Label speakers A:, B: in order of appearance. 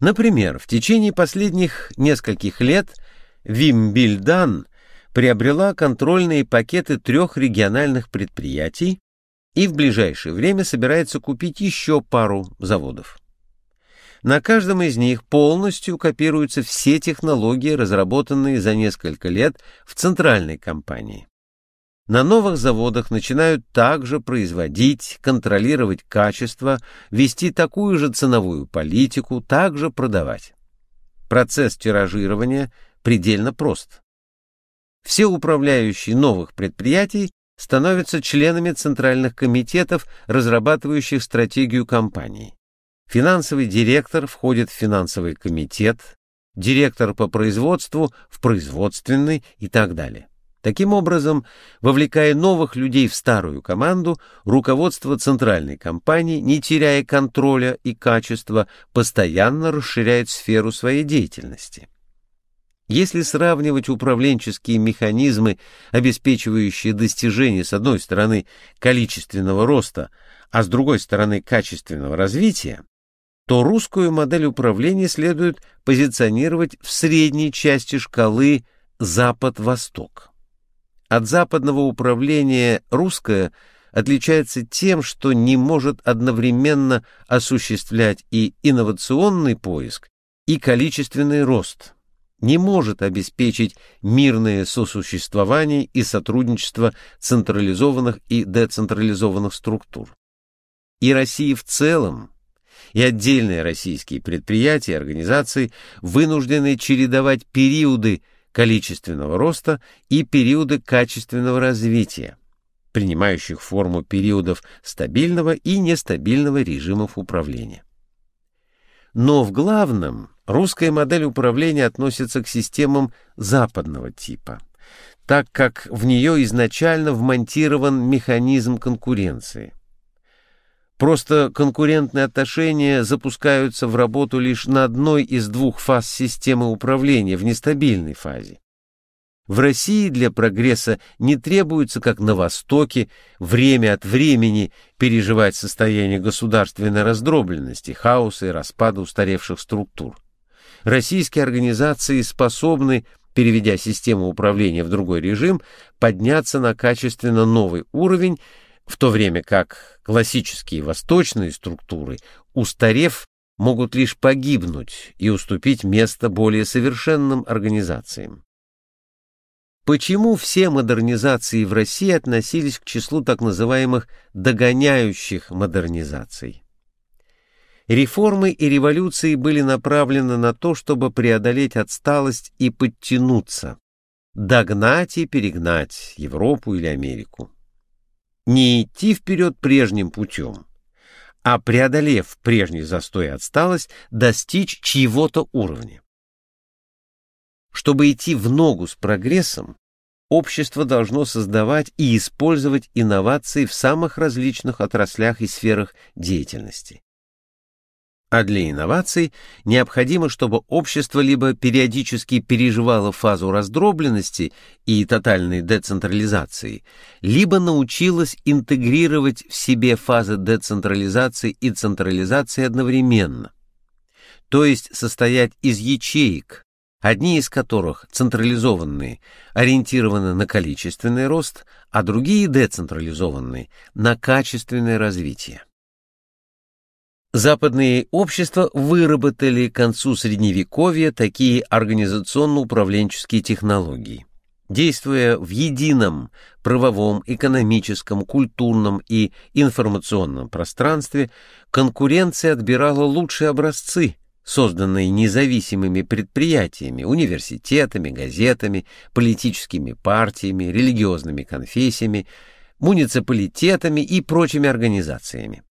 A: Например, в течение последних нескольких лет Вимбильдан приобрела контрольные пакеты трех региональных предприятий и в ближайшее время собирается купить еще пару заводов. На каждом из них полностью копируются все технологии, разработанные за несколько лет в центральной компании. На новых заводах начинают также производить, контролировать качество, вести такую же ценовую политику, также продавать. Процесс тиражирования предельно прост. Все управляющие новых предприятий становятся членами центральных комитетов, разрабатывающих стратегию компании. Финансовый директор входит в финансовый комитет, директор по производству – в производственный и так далее. Таким образом, вовлекая новых людей в старую команду, руководство центральной компании, не теряя контроля и качества, постоянно расширяет сферу своей деятельности. Если сравнивать управленческие механизмы, обеспечивающие достижение с одной стороны количественного роста, а с другой стороны качественного развития, то русскую модель управления следует позиционировать в средней части шкалы Запад-Восток. От западного управления русское отличается тем, что не может одновременно осуществлять и инновационный поиск, и количественный рост – не может обеспечить мирное сосуществование и сотрудничество централизованных и децентрализованных структур. И Россия в целом, и отдельные российские предприятия и организации вынуждены чередовать периоды количественного роста и периоды качественного развития, принимающих форму периодов стабильного и нестабильного режимов управления. Но в главном Русская модель управления относится к системам западного типа, так как в нее изначально вмонтирован механизм конкуренции. Просто конкурентные отношения запускаются в работу лишь на одной из двух фаз системы управления в нестабильной фазе. В России для прогресса не требуется, как на Востоке, время от времени переживать состояние государственной раздробленности, хаоса и распада устаревших структур российские организации способны, переведя систему управления в другой режим, подняться на качественно новый уровень, в то время как классические восточные структуры, устарев, могут лишь погибнуть и уступить место более совершенным организациям. Почему все модернизации в России относились к числу так называемых «догоняющих модернизаций»? Реформы и революции были направлены на то, чтобы преодолеть отсталость и подтянуться, догнать и перегнать Европу или Америку. Не идти вперед прежним путем, а преодолев прежний застой и отсталость, достичь чьего-то уровня. Чтобы идти в ногу с прогрессом, общество должно создавать и использовать инновации в самых различных отраслях и сферах деятельности. А для инноваций необходимо, чтобы общество либо периодически переживало фазу раздробленности и тотальной децентрализации, либо научилось интегрировать в себе фазы децентрализации и централизации одновременно, то есть состоять из ячеек, одни из которых, централизованные, ориентированы на количественный рост, а другие децентрализованные – на качественное развитие. Западные общества выработали к концу Средневековья такие организационно-управленческие технологии. Действуя в едином правовом, экономическом, культурном и информационном пространстве, конкуренция отбирала лучшие образцы, созданные независимыми предприятиями, университетами, газетами, политическими партиями, религиозными конфессиями, муниципалитетами и прочими организациями.